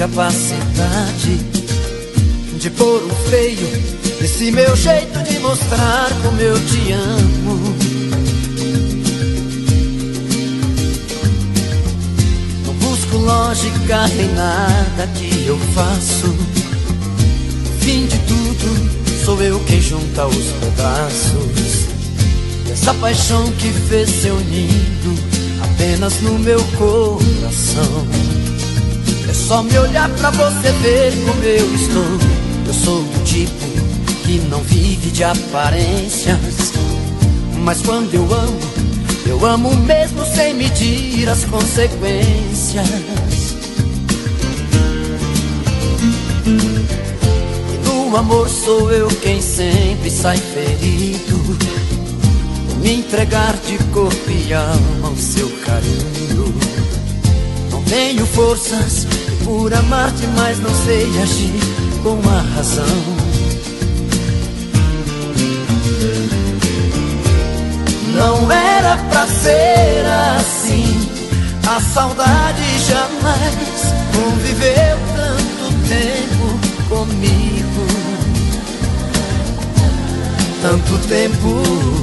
capacidade de pôr um freio nesse meu jeito de mostrar como eu te amo. Não busco lógica em nada que eu faço. Fim de tudo, sou eu quem junta os pedaços dessa paixão que fez seu nido apenas no meu coração. É só me olhar pra você ver como eu estou. Eu sou do tipo que não vive de aparências. Mas quando eu amo, eu amo mesmo sem medir as consequências. E no amor sou eu quem sempre sai ferido. Me entregar de corpo e alma tenho forças por amar-te, mas não sei agir com a razão. Não era pra ser assim. A saudade jamais conviveu tanto tempo comigo. Tanto tempo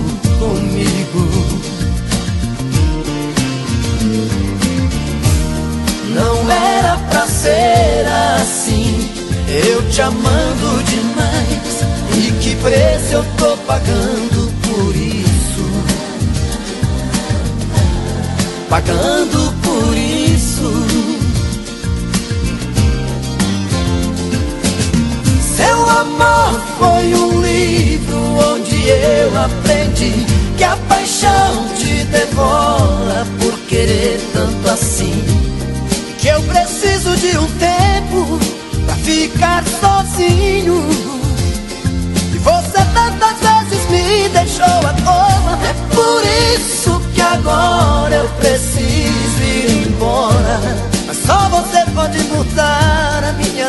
Eu te amando demais. E que preço eu tô pagando por isso? Pagando por isso. Seu amor foi um livro onde eu aprendi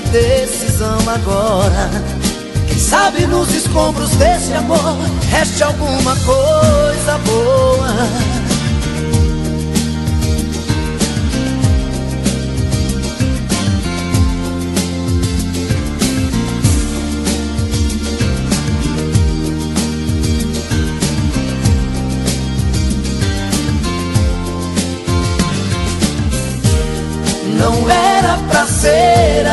decisão agora. Quem sabe nos escombros desse amor reste alguma coisa boa. Não era pra ser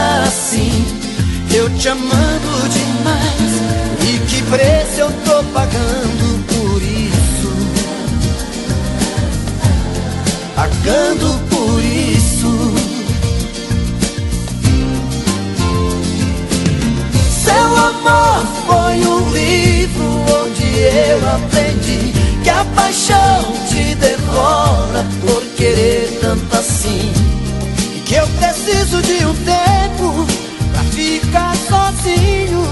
te amando demais. E que preço eu tô pagando por isso? Pagando por isso. Seu amor foi um livro onde eu aprendi que a paixão te devora por querer tanto assim. E que eu preciso de um tempo pra ficar sozinho.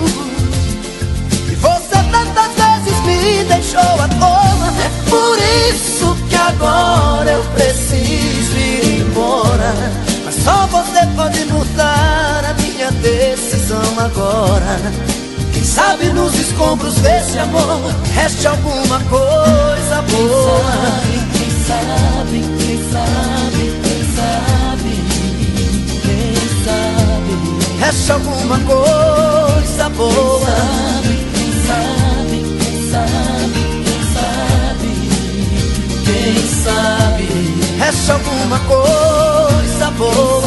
E você tantas vezes me deixou à. É por isso que agora eu preciso ir embora. Mas só você pode mudar a minha decisão agora. Quem sabe nos escombros desse amor reste alguma coisa boa. Quem sabe, quem sabe, quem sabe, quem sabe, Reste alguma coisa boa. quem sabe, quem sabe, quem sabe, Quem sabe reste alguma coisa boa.